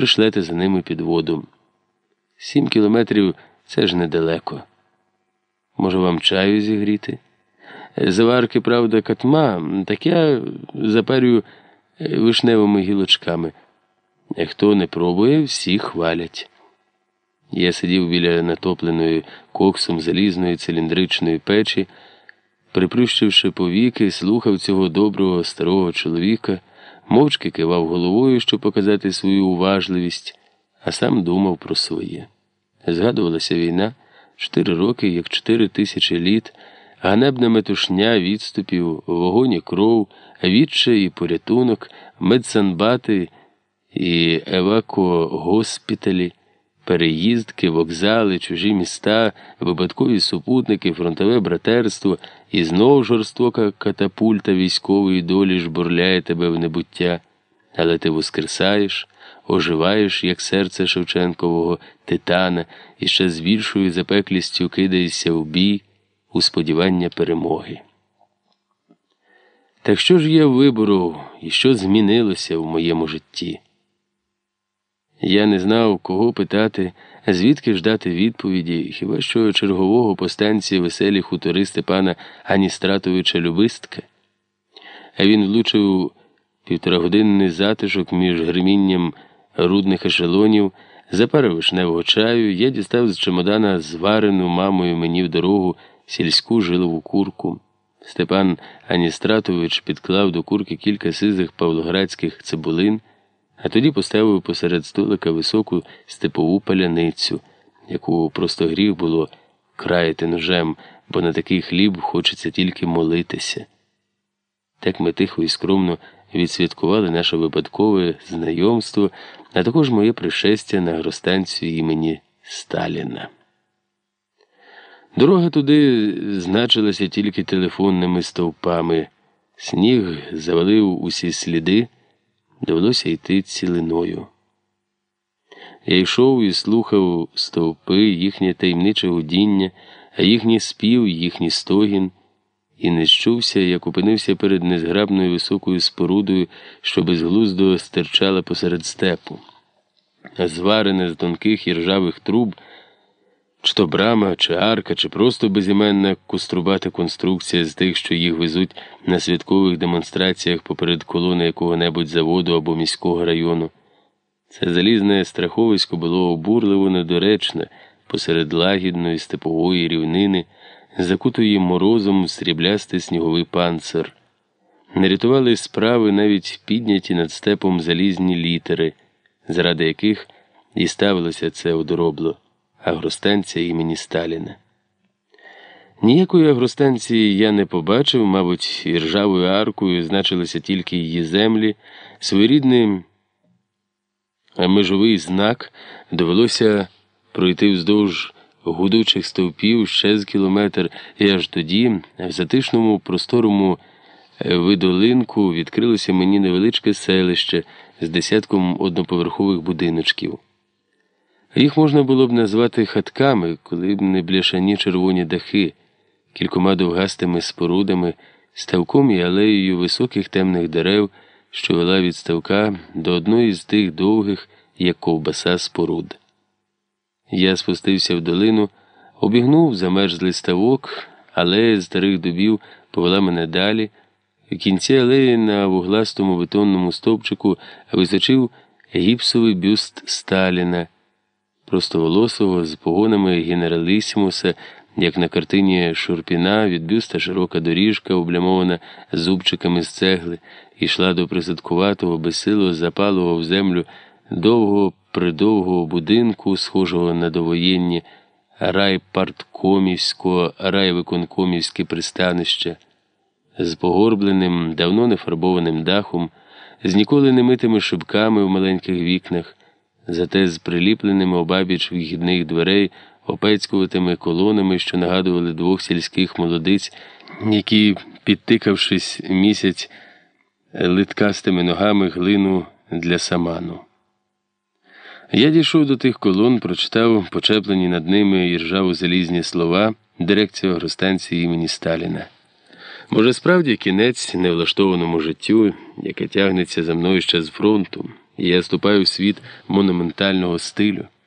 пришлете за ними під воду. Сім кілометрів це ж недалеко. Може, вам чаю зігріти? Заварки, правда, катма, так я запарюю вишневими гілочками. Хто не пробує, всі хвалять. Я сидів біля натопленої коксом залізної циліндричної печі, приплющивши повіки, слухав цього доброго старого чоловіка, мовчки кивав головою, щоб показати свою уважливість, а сам думав про своє. Згадувалася війна чотири роки, як чотири тисячі літ, ганебна метушня відступів, вогонь і кров, відчай і порятунок, медсанбати і евакогоспіталі, переїздки, вокзали, чужі міста, випадкові супутники, фронтове братерство і знов жорстока катапульта військової долі жбурляє тебе в небуття, але ти воскресаєш оживаєш, як серце Шевченкового титана, і ще з більшою запеклістю кидаєшся в бій у сподівання перемоги. Так що ж я виборов і що змінилося в моєму житті? Я не знав, кого питати, звідки ждати відповіді, хіба що чергового по станції веселі хутори Степана Аністратовича Любистка. А він влучив півторагодинний затишок між гримінням рудних ешелонів, запарив вишневого чаю, я дістав з чемодана зварену мамою мені в дорогу сільську жилову курку. Степан Аністратович підклав до курки кілька сизих павлоградських цибулин, а тоді поставив посеред столика високу степову паляницю, яку просто гріх було краяти ножем, бо на такий хліб хочеться тільки молитися. Так ми тихо і скромно відсвяткували наше випадкове знайомство, а також моє пришестя на агростанцію імені Сталіна. Дорога туди значилася тільки телефонними стовпами. Сніг завалив усі сліди, довелося йти цілиною. Я йшов і слухав стовпи, їхнє таємниче гудіння, а їхній спів, їхній стогін і не щувся, як опинився перед незграбною високою спорудою, що безглуздо стирчала посеред степу. Зварене з тонких і ржавих труб, чи то брама, чи арка, чи просто безіменна куструбата конструкція з тих, що їх везуть на святкових демонстраціях поперед колони якого-небудь заводу або міського району. Це залізне страховисько було обурливо недоречне посеред лагідної степової рівнини закутує морозом сріблястий сніговий панцир. Не рятували справи навіть підняті над степом залізні літери, заради яких і ставилося це одоробло агростанція імені Сталіна. Ніякої агростанції я не побачив, мабуть, і ржавою аркою значилися тільки її землі, своєрідний межовий знак довелося пройти вздовж гудучих стовпів ще з кілометр, і аж тоді, в затишному просторому е, видолинку, відкрилося мені невеличке селище з десятком одноповерхових будиночків. Їх можна було б назвати хатками, коли б не бляшані червоні дахи, кількома довгастими спорудами, ставком і алеєю високих темних дерев, що вела від ставка до одної з тих довгих, як ковбаса споруд. Я спустився в долину, обігнув замерзлий ставок, алея старих дубів повела мене далі. В кінці алеї на вугластому бетонному стовпчику височив гіпсовий бюст Сталіна, простоволосого з погонами генералісімуса, як на картині Шурпіна, від бюста широка доріжка, облямована зубчиками з цегли, йшла до присадкуватого, безсилого, запалого в землю довгого придовгого будинку, схожого на довоєнні райпарткомівського, райвиконкомівське пристанище, з погорбленим, давно не фарбованим дахом, з ніколи не митими шибками в маленьких вікнах, зате з приліпленими обабіч вихідних дверей, опецькуватими колонами, що нагадували двох сільських молодиць, які, підтикавшись місяць литкастими ногами глину для саману. Я дійшов до тих колон, прочитав почеплені над ними і ржаво залізні слова дирекції агростанції імені Сталіна. Може, справді кінець невлаштованому життю, яке тягнеться за мною ще з фронту, Я ступаю в світ монументального стилю.